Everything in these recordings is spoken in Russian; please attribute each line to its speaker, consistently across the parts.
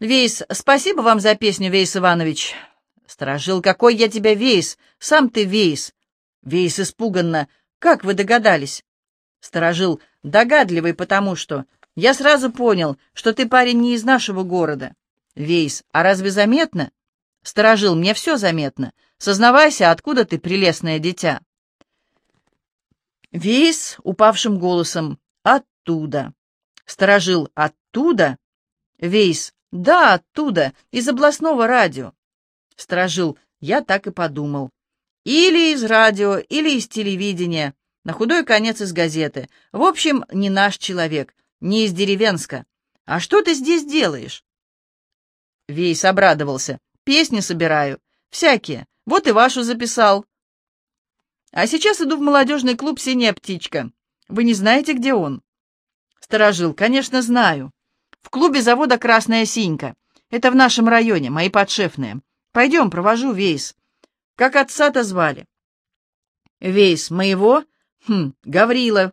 Speaker 1: Вейс, спасибо вам за песню, Вейс Иванович. Сторожил, какой я тебя Вейс, сам ты Вейс. Вейс испуганно, как вы догадались? Сторожил, догадливый, потому что... Я сразу понял, что ты парень не из нашего города. Вейс, а разве заметно? Сторожил, мне все заметно. Сознавайся, откуда ты, прелестное дитя? Вейс упавшим голосом. Оттуда. Сторожил, оттуда? Вейс, да, оттуда, из областного радио. Сторожил, я так и подумал. Или из радио, или из телевидения. На худой конец из газеты. В общем, не наш человек, не из деревенска. А что ты здесь делаешь? Вейс обрадовался. Песни собираю. Всякие. Вот и вашу записал. А сейчас иду в молодежный клуб «Синяя птичка». Вы не знаете, где он? Сторожил. Конечно, знаю. В клубе завода «Красная синька». Это в нашем районе, мои подшефные. Пойдем, провожу Вейс. Как отца-то звали? Вейс моего? Хм, Гаврила.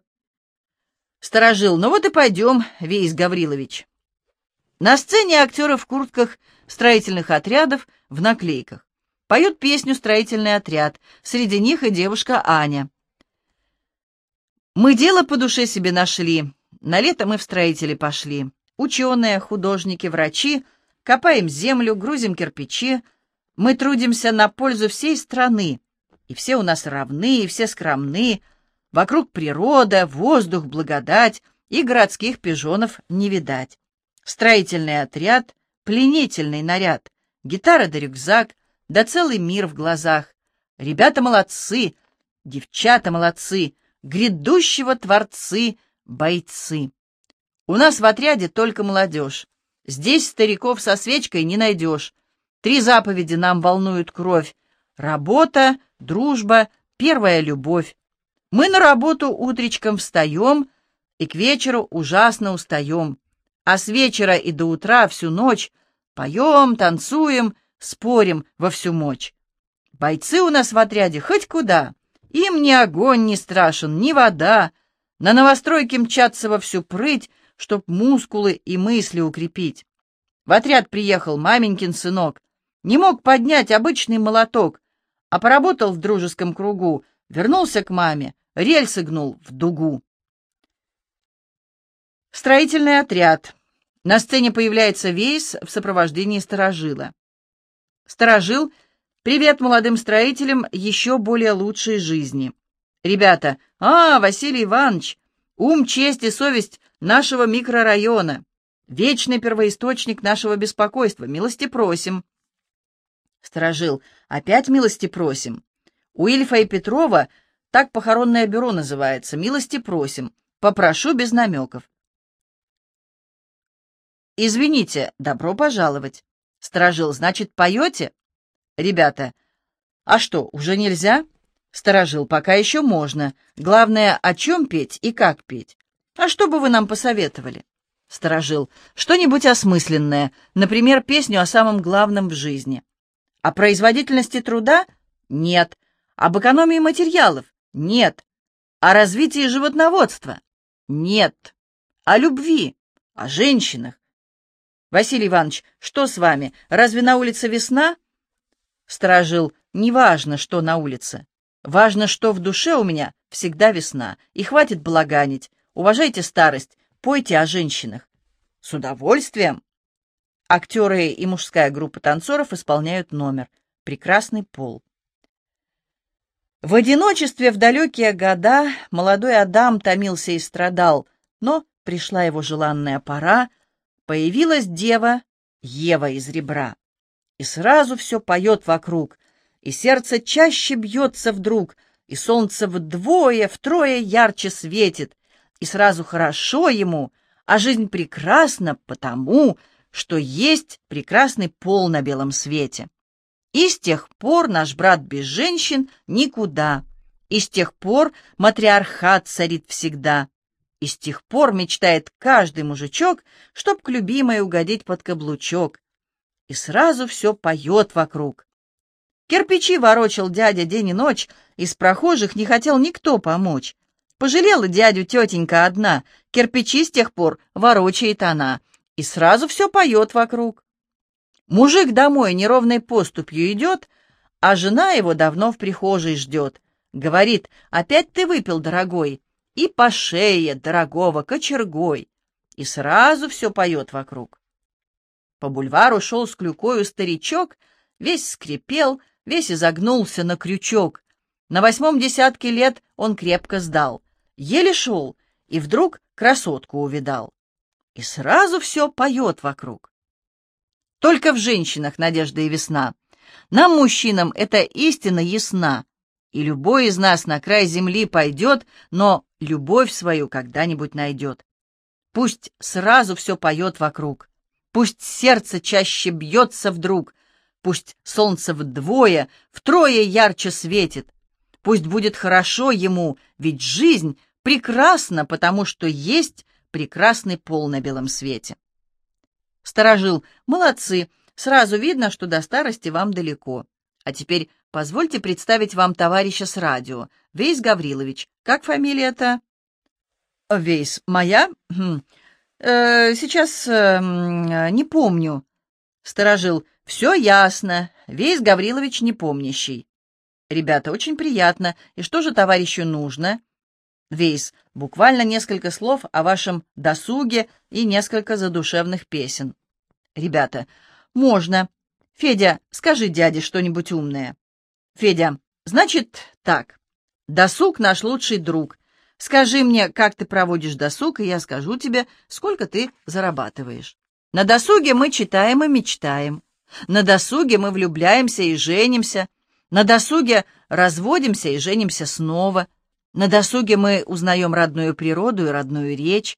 Speaker 1: Сторожил. Ну вот и пойдем, Вейс Гаврилович. На сцене актеры в куртках строительных отрядов в наклейках. Поют песню «Строительный отряд». Среди них и девушка Аня. Мы дело по душе себе нашли. На лето мы в строители пошли. Ученые, художники, врачи. Копаем землю, грузим кирпичи. Мы трудимся на пользу всей страны. И все у нас равны, и все скромны. Вокруг природа, воздух, благодать, и городских пижонов не видать. Строительный отряд, пленительный наряд, гитара да рюкзак, да целый мир в глазах. Ребята молодцы, девчата молодцы, грядущего творцы, бойцы. У нас в отряде только молодежь. Здесь стариков со свечкой не найдешь. Три заповеди нам волнуют кровь. Работа, дружба, первая любовь. Мы на работу утречком встаем и к вечеру ужасно устаем а с вечера и до утра всю ночь поем, танцуем, спорим во всю мочь. Бойцы у нас в отряде хоть куда, им ни огонь не страшен, ни вода, на новостройке мчатся во всю прыть, чтоб мускулы и мысли укрепить. В отряд приехал маменькин сынок, не мог поднять обычный молоток, а поработал в дружеском кругу, вернулся к маме, рельсы гнул в дугу. Строительный отряд. На сцене появляется Вейс в сопровождении сторожила. Сторожил «Привет молодым строителям еще более лучшей жизни». Ребята, а, Василий Иванович, ум, честь и совесть нашего микрорайона, вечный первоисточник нашего беспокойства, милости просим. Сторожил, опять милости просим. У Ильфа и Петрова так похоронное бюро называется, милости просим. Попрошу без намеков. «Извините, добро пожаловать». Сторожил, значит, поете? Ребята, а что, уже нельзя? Сторожил, пока еще можно. Главное, о чем петь и как петь. А что бы вы нам посоветовали? Сторожил, что-нибудь осмысленное, например, песню о самом главном в жизни. О производительности труда? Нет. Об экономии материалов? Нет. О развитии животноводства? Нет. О любви? О женщинах? «Василий Иванович, что с вами? Разве на улице весна?» Сторожил, «Неважно, что на улице. Важно, что в душе у меня всегда весна. И хватит балаганить. Уважайте старость, пойте о женщинах». «С удовольствием!» Актеры и мужская группа танцоров исполняют номер «Прекрасный пол». В одиночестве в далекие года молодой Адам томился и страдал, но пришла его желанная пора — Появилась дева Ева из ребра, и сразу все поет вокруг, и сердце чаще бьется вдруг, и солнце вдвое, втрое ярче светит, и сразу хорошо ему, а жизнь прекрасна потому, что есть прекрасный пол на белом свете. И с тех пор наш брат без женщин никуда, и с тех пор матриархат царит всегда. И с тех пор мечтает каждый мужичок, чтоб к любимой угодить под каблучок. И сразу все поет вокруг. Кирпичи ворочал дядя день и ночь, из прохожих не хотел никто помочь. Пожалела дядю тетенька одна, кирпичи с тех пор ворочает она, и сразу все поет вокруг. Мужик домой неровной поступью идет, а жена его давно в прихожей ждет. Говорит, опять ты выпил, дорогой, и по шее дорогого кочергой. И сразу все поет вокруг. По бульвару шел с клюкою старичок, весь скрипел, весь изогнулся на крючок. На восьмом десятке лет он крепко сдал. Еле шел, и вдруг красотку увидал. И сразу все поет вокруг. Только в женщинах надежда и весна. Нам, мужчинам, эта истина ясна. И любой из нас на край земли пойдет, но любовь свою когда-нибудь найдет. Пусть сразу все поет вокруг. Пусть сердце чаще бьется вдруг. Пусть солнце вдвое, втрое ярче светит. Пусть будет хорошо ему, ведь жизнь прекрасна, потому что есть прекрасный пол на белом свете. Сторожил. Молодцы. Сразу видно, что до старости вам далеко. А теперь позвольте представить вам товарища с радио. Вейс Гаврилович. Как фамилия-то? Вейс. Моя? Хм. Э, сейчас э, не помню. Сторожил. Все ясно. Вейс Гаврилович непомнящий. Ребята, очень приятно. И что же товарищу нужно? Вейс, буквально несколько слов о вашем досуге и несколько задушевных песен. Ребята, можно. Федя, скажи дяде что-нибудь умное. Федя, значит так. Досуг наш лучший друг. Скажи мне, как ты проводишь досуг, и я скажу тебе, сколько ты зарабатываешь. На досуге мы читаем и мечтаем. На досуге мы влюбляемся и женимся. На досуге разводимся и женимся снова. На досуге мы узнаем родную природу и родную речь.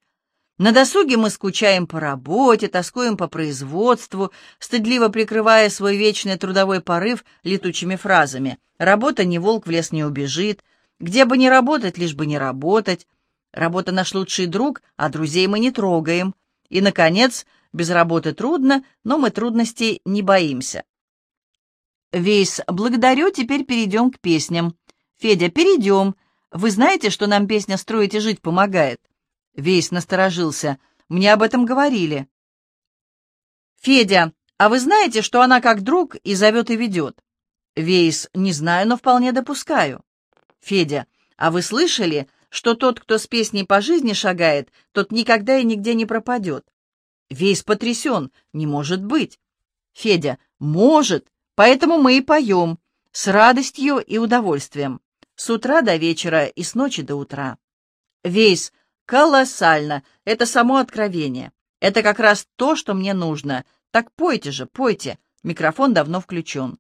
Speaker 1: На досуге мы скучаем по работе, тоскуем по производству, стыдливо прикрывая свой вечный трудовой порыв летучими фразами. «Работа не волк, в лес не убежит», «Где бы ни работать, лишь бы не работать», «Работа наш лучший друг, а друзей мы не трогаем», и, наконец, «Без работы трудно, но мы трудностей не боимся». Вейс, благодарю, теперь перейдем к песням. Федя, перейдем. Вы знаете, что нам песня «Строить и жить» помогает?» Вейс насторожился. «Мне об этом говорили». «Федя, а вы знаете, что она как друг и зовет, и ведет?» Вейс, «Не знаю, но вполне допускаю». Федя, «А вы слышали, что тот, кто с песней по жизни шагает, тот никогда и нигде не пропадет?» Вейс потрясен. «Не может быть». Федя, «Может, поэтому мы и поем, с радостью и удовольствием». С утра до вечера и с ночи до утра. Вейс, колоссально, это само откровение. Это как раз то, что мне нужно. Так пойте же, пойте. Микрофон давно включен.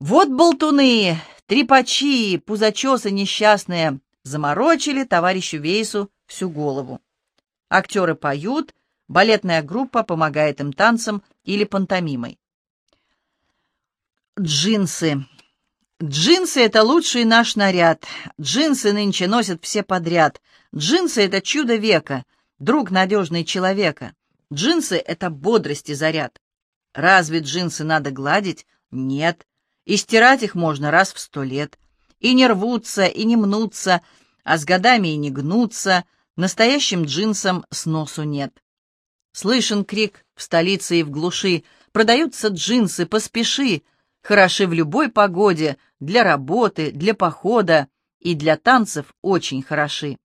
Speaker 1: Вот болтуны, трепачи, пузачесы несчастные заморочили товарищу Вейсу всю голову. Актеры поют, балетная группа помогает им танцем или пантомимой. Джинсы. Джинсы — это лучший наш наряд. Джинсы нынче носят все подряд. Джинсы — это чудо века, друг надежный человека. Джинсы — это бодрость и заряд. Разве джинсы надо гладить? Нет. И стирать их можно раз в сто лет. И не рвутся, и не мнутся, а с годами и не гнутся. Настоящим джинсам сносу нет. Слышен крик в столице и в глуши. Продаются джинсы, поспеши. Хороши в любой погоде, для работы, для похода и для танцев очень хороши.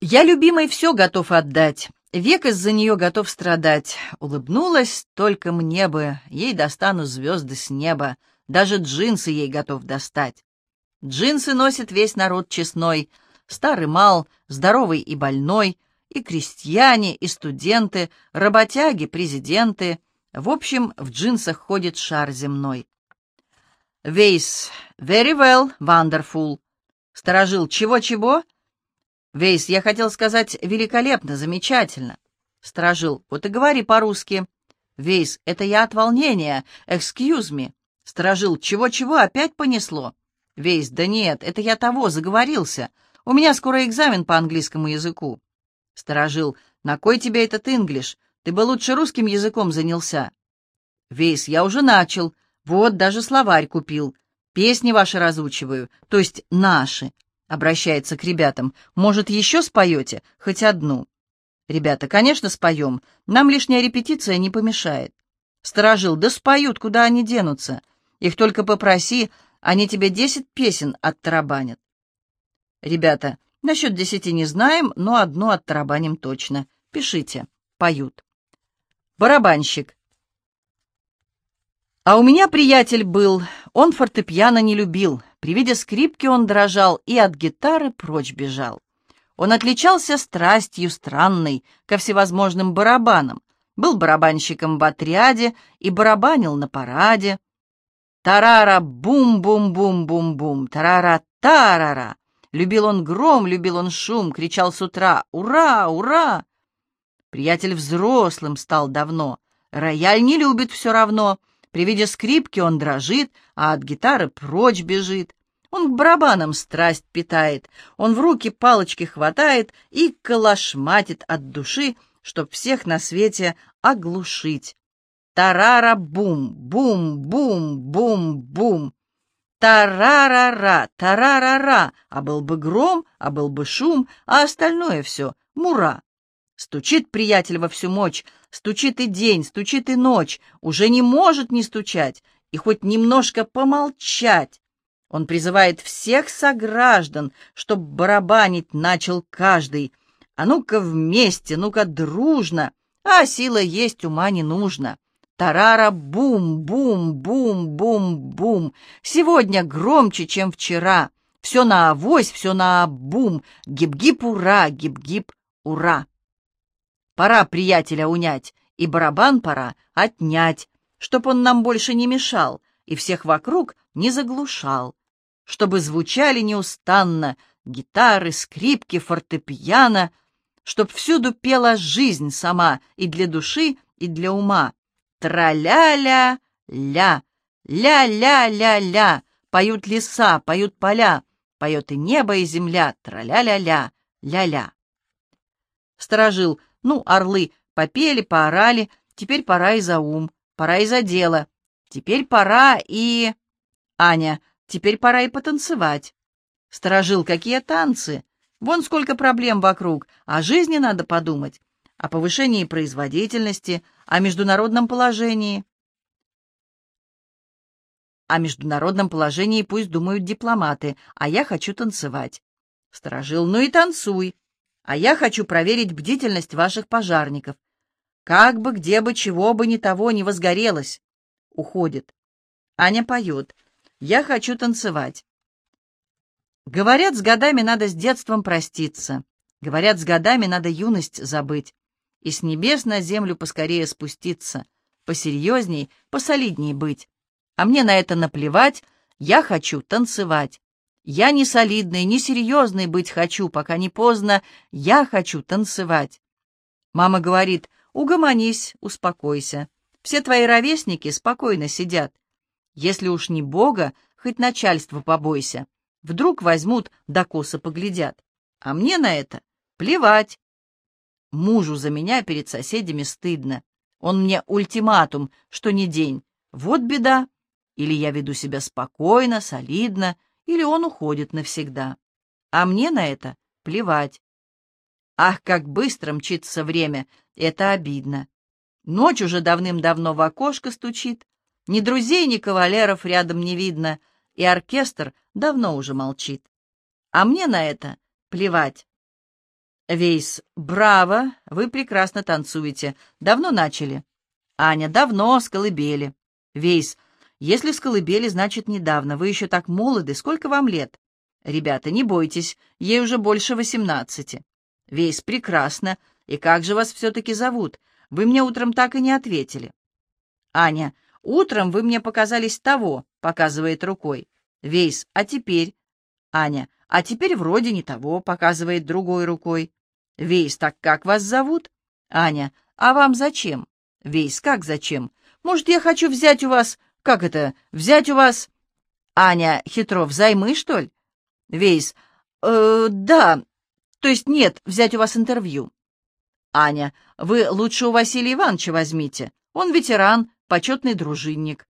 Speaker 1: Я любимой все готов отдать, век из-за нее готов страдать. Улыбнулась только мне бы, ей достану звезды с неба, даже джинсы ей готов достать. Джинсы носит весь народ честной, старый мал, здоровый и больной, и крестьяне, и студенты, работяги, президенты — в общем, в джинсах ходит шар земной. Вейс, very well, wonderful. Сторожил, чего-чего? Вейс, я хотел сказать великолепно, замечательно. Сторожил, вот и говори по-русски. Вейс, это я от волнения, excuse me. Сторожил, чего-чего, опять понесло? Вейс, да нет, это я того, заговорился. У меня скоро экзамен по английскому языку. Сторожил, на кой тебе этот инглиш? Ты бы лучше русским языком занялся. Вейс, я уже начал. Вот, даже словарь купил. Песни ваши разучиваю, то есть наши. Обращается к ребятам. Может, еще споете? Хоть одну. Ребята, конечно, споем. Нам лишняя репетиция не помешает. Сторожил, да споют, куда они денутся. Их только попроси, они тебе десять песен оттарабанят. Ребята, насчет десяти не знаем, но одну оттарабаним точно. Пишите. Поют. Барабанщик. А у меня приятель был, он фортепиано не любил. При виде скрипки он дрожал и от гитары прочь бежал. Он отличался страстью странной ко всевозможным барабанам, был барабанщиком в отряде и барабанил на параде. Тарара бум-бум-бум-бум-бум, тарара-тарара. Любил он гром, любил он шум, кричал с утра «Ура! Ура!». Приятель взрослым стал давно, рояль не любит все равно. При виде скрипки он дрожит, а от гитары прочь бежит. Он к барабанам страсть питает, он в руки палочки хватает и калашматит от души, чтоб всех на свете оглушить. Тарара-бум, бум-бум-бум-бум. Тарарара, тарарара, а был бы гром, а был бы шум, а остальное все — мура. Стучит приятель во всю мощь, стучит и день, стучит и ночь, уже не может не стучать и хоть немножко помолчать. Он призывает всех сограждан, чтоб барабанить начал каждый. А ну-ка вместе, ну-ка дружно, а сила есть, ума не нужно. Тарара бум-бум-бум-бум-бум. Сегодня громче, чем вчера. Все на авось, все на бум. Гиб-гиб, ура, гиб-гиб, ура. Пора приятеля унять, и барабан пора отнять, чтоб он нам больше не мешал и всех вокруг не заглушал чтобы звучали неустанно гитары, скрипки, фортепиано, чтоб всюду пела жизнь сама и для души, и для ума. Тра-ля-ля-ля, ля-ля-ля-ля, поют леса, поют поля, поет и небо, и земля, тра-ля-ля-ля, ля-ля. Сторожил, ну, орлы, попели, поорали, теперь пора и за ум, пора и за дело, теперь пора и... Аня, Теперь пора и потанцевать. Сторожил, какие танцы? Вон сколько проблем вокруг. О жизни надо подумать. О повышении производительности, о международном положении. О международном положении пусть думают дипломаты, а я хочу танцевать. Сторожил, ну и танцуй. А я хочу проверить бдительность ваших пожарников. Как бы, где бы, чего бы ни того не возгорелось. Уходит. Аня поет. Я хочу танцевать. Говорят, с годами надо с детством проститься. Говорят, с годами надо юность забыть. И с небес на землю поскорее спуститься. Посерьезней, посолидней быть. А мне на это наплевать, я хочу танцевать. Я не солидный, не серьезный быть хочу, пока не поздно. Я хочу танцевать. Мама говорит, угомонись, успокойся. Все твои ровесники спокойно сидят. Если уж не Бога, хоть начальство побойся. Вдруг возьмут, да косо поглядят. А мне на это плевать. Мужу за меня перед соседями стыдно. Он мне ультиматум, что не день. Вот беда. Или я веду себя спокойно, солидно, или он уходит навсегда. А мне на это плевать. Ах, как быстро мчится время, это обидно. Ночь уже давным-давно в окошко стучит, ни друзей, ни кавалеров рядом не видно, и оркестр давно уже молчит. А мне на это плевать. Вейс, браво, вы прекрасно танцуете. Давно начали? Аня, давно, с колыбели. Вейс, если с колыбели, значит недавно. Вы еще так молоды. Сколько вам лет? Ребята, не бойтесь, ей уже больше восемнадцати. Вейс, прекрасно. И как же вас все-таки зовут? Вы мне утром так и не ответили. Аня, Утром вы мне показались того, показывает рукой. Вейс, а теперь? Аня, а теперь вроде не того, показывает другой рукой. Вейс, так как вас зовут? Аня, а вам зачем? Вейс, как зачем? Может, я хочу взять у вас... Как это? Взять у вас... Аня, хитро, взаймы, что ли? Вейс, э, да. То есть нет, взять у вас интервью. Аня, вы лучше у Василия Ивановича возьмите. Он ветеран, почетный дружинник.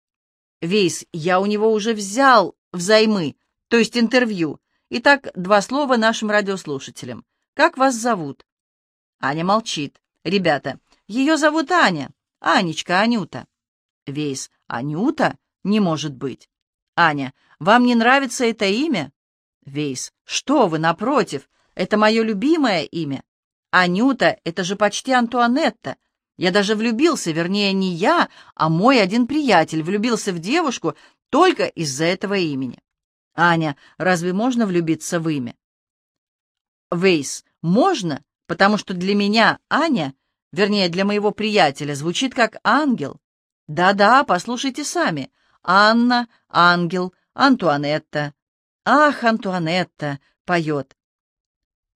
Speaker 1: Вейс, я у него уже взял взаймы, то есть интервью. Итак, два слова нашим радиослушателям. Как вас зовут? Аня молчит. Ребята, ее зовут Аня. Анечка, Анюта. Вейс. Анюта? Не может быть. Аня. Вам не нравится это имя? Вейс. Что вы, напротив. Это мое любимое имя. Анюта — это же почти Антуанетта. Я даже влюбился, вернее, не я, а мой один приятель влюбился в девушку только из-за этого имени. Аня, разве можно влюбиться в имя? Вейс, можно, потому что для меня Аня, вернее, для моего приятеля, звучит как ангел. Да-да, послушайте сами. Анна, ангел, Антуанетта. Ах, Антуанетта, поет.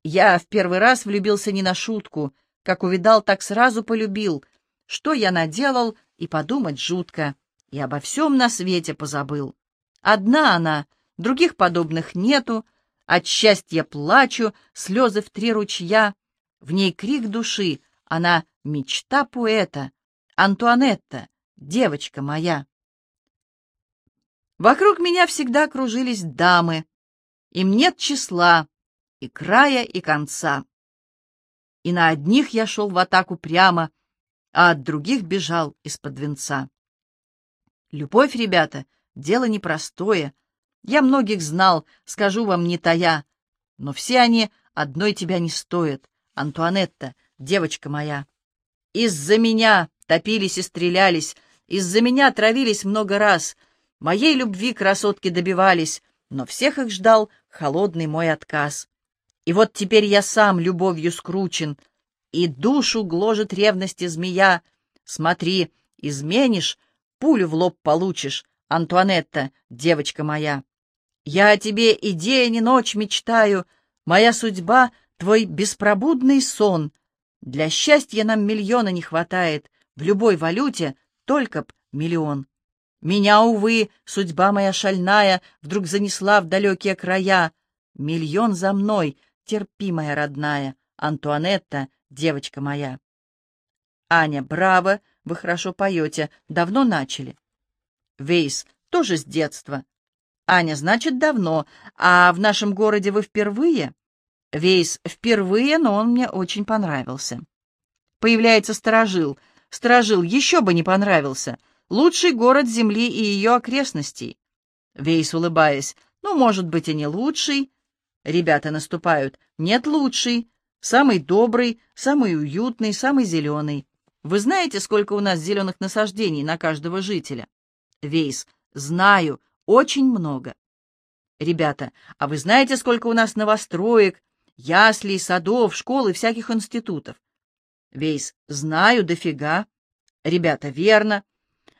Speaker 1: Я в первый раз влюбился не на шутку. Как увидал, так сразу полюбил. Что я наделал, и подумать жутко. И обо всем на свете позабыл. Одна она, других подобных нету. От счастья плачу, слезы в три ручья. В ней крик души, она мечта поэта. Антуанетта, девочка моя. Вокруг меня всегда кружились дамы. Им нет числа, и края, и конца. И на одних я шел в атаку прямо, а от других бежал из-под венца. Любовь, ребята, дело непростое. Я многих знал, скажу вам не тая, но все они одной тебя не стоят. Антуанетта, девочка моя. Из-за меня топились и стрелялись, из-за меня травились много раз, моей любви красотки добивались, но всех их ждал холодный мой отказ. И вот теперь я сам любовью скручен, и душу гложет ревности змея. Смотри, изменишь, пулю в лоб получишь, Антуанетта, девочка моя. Я о тебе и день, и ночь мечтаю, моя судьба — твой беспробудный сон. Для счастья нам миллиона не хватает, в любой валюте только б миллион. Меня, увы, судьба моя шальная вдруг занесла в далекие края. Миллион за мной, терпи, моя родная, Антуанетта, девочка моя. Аня, браво, вы хорошо поете, давно начали. Вейс, тоже с детства. Аня, значит, давно, а в нашем городе вы впервые? Вейс, впервые, но он мне очень понравился. Появляется сторожил. Сторожил еще бы не понравился. Лучший город Земли и ее окрестностей. Вейс, улыбаясь, ну, может быть, и не лучший, Ребята наступают. Нет лучший. Самый добрый, самый уютный, самый зеленый. Вы знаете, сколько у нас зеленых насаждений на каждого жителя? Вейс. Знаю. Очень много. Ребята, а вы знаете, сколько у нас новостроек, яслей, садов, школ и всяких институтов? Вейс. Знаю, дофига. Ребята, верно.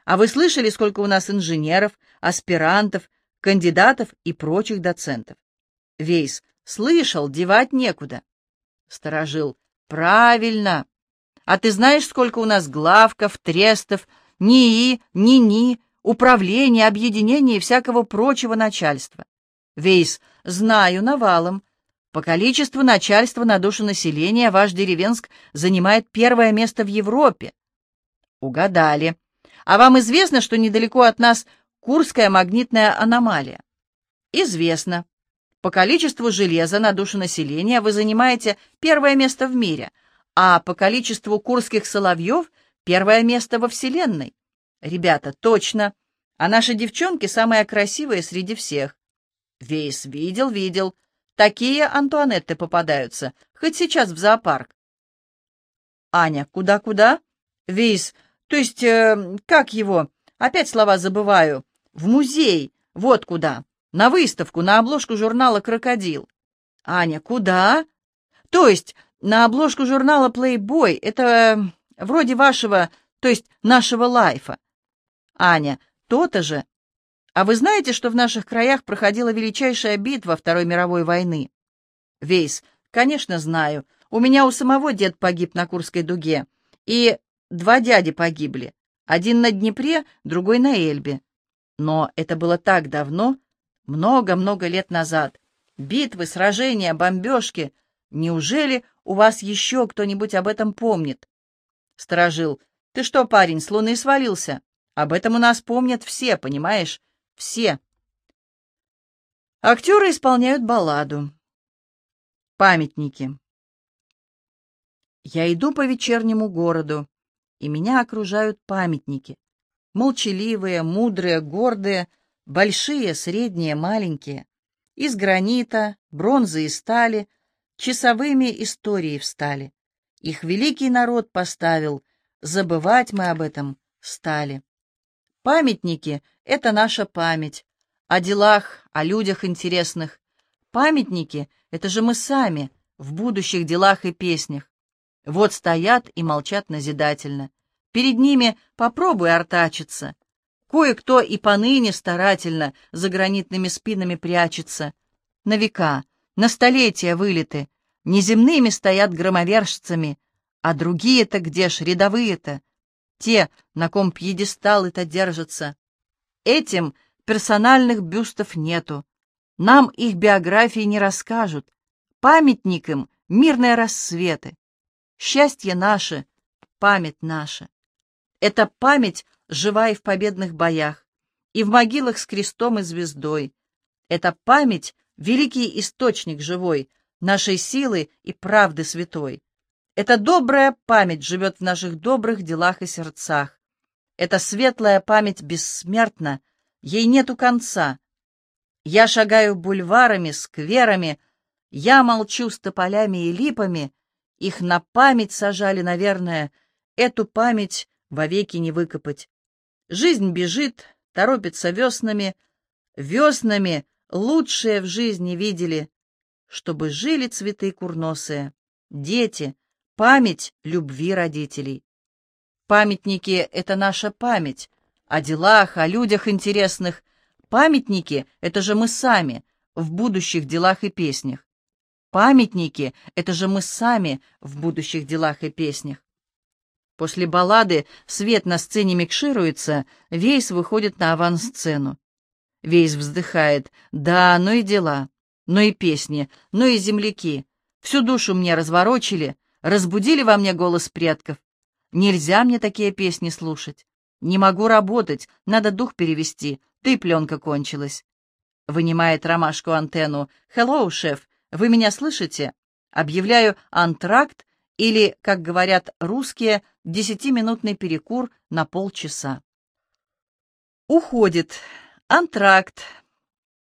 Speaker 1: А вы слышали, сколько у нас инженеров, аспирантов, кандидатов и прочих доцентов? Вейс. Слышал, девать некуда. Сторожил. Правильно. А ты знаешь, сколько у нас главков, трестов, НИИ, НИНИ, управления, объединений и всякого прочего начальства? Вейс. Знаю, навалом. По количеству начальства на душу населения ваш Деревенск занимает первое место в Европе. Угадали. А вам известно, что недалеко от нас Курская магнитная аномалия? Известно. По количеству железа на душу населения вы занимаете первое место в мире, а по количеству курских соловьев — первое место во Вселенной. Ребята, точно. А наши девчонки самые красивые среди всех. Вейс видел, видел. Такие Антуанетты попадаются, хоть сейчас в зоопарк. Аня, куда-куда? Вейс, то есть, э, как его? Опять слова забываю. В музей, вот куда. На выставку, на обложку журнала «Крокодил». Аня, куда? То есть, на обложку журнала Playboy. Это э, вроде вашего, то есть нашего лайфа. Аня, то-то же. А вы знаете, что в наших краях проходила величайшая битва Второй мировой войны? Вейс, конечно, знаю. У меня у самого дед погиб на Курской дуге. И два дяди погибли. Один на Днепре, другой на Эльбе. Но это было так давно, много-много лет назад. Битвы, сражения, бомбежки. Неужели у вас еще кто-нибудь об этом помнит? Сторожил. Ты что, парень, с луны свалился? Об этом у нас помнят все, понимаешь? Все. Актеры исполняют балладу. Памятники. Я иду по вечернему городу, и меня окружают памятники. Молчаливые, мудрые, гордые, большие, средние, маленькие. Из гранита, бронзы и стали, часовыми истории встали. Их великий народ поставил, забывать мы об этом стали. Памятники — это наша память. О делах, о людях интересных. Памятники — это же мы сами в будущих делах и песнях. Вот стоят и молчат назидательно. Перед ними попробуй артачиться. Кое-кто и поныне старательно за гранитными спинами прячется. На века, на столетия вылеты, неземными стоят громовержцами, а другие-то где ж, рядовые-то? Те, на ком пьедесталы-то держатся. Этим персональных бюстов нету. Нам их биографии не расскажут. Памятник им — мирные рассветы. Счастье наше, память наша. Эта память жива и в победных боях, и в могилах с крестом и звездой. Эта память — великий источник живой, нашей силы и правды святой. Эта добрая память живет в наших добрых делах и сердцах. Эта светлая память бессмертна, ей нету конца. Я шагаю бульварами, скверами, я молчу с тополями и липами, их на память сажали, наверное, эту память вовеки не выкопать. Жизнь бежит, торопится веснами, веснами лучшее в жизни видели, чтобы жили цветы курносые, дети, память любви родителей. Памятники — это наша память о делах, о людях интересных. Памятники — это же мы сами в будущих делах и песнях. Памятники — это же мы сами в будущих делах и песнях. После баллады свет на сцене микшируется, Вейс выходит на авансцену. Вейс вздыхает. «Да, ну и дела, ну и песни, ну и земляки. Всю душу мне разворочили, разбудили во мне голос предков. Нельзя мне такие песни слушать. Не могу работать, надо дух перевести, ты пленка кончилась». Вынимает ромашку антенну. «Хеллоу, шеф, вы меня слышите? Объявляю антракт или, как говорят русские, десятиминутный перекур на полчаса. Уходит. Антракт.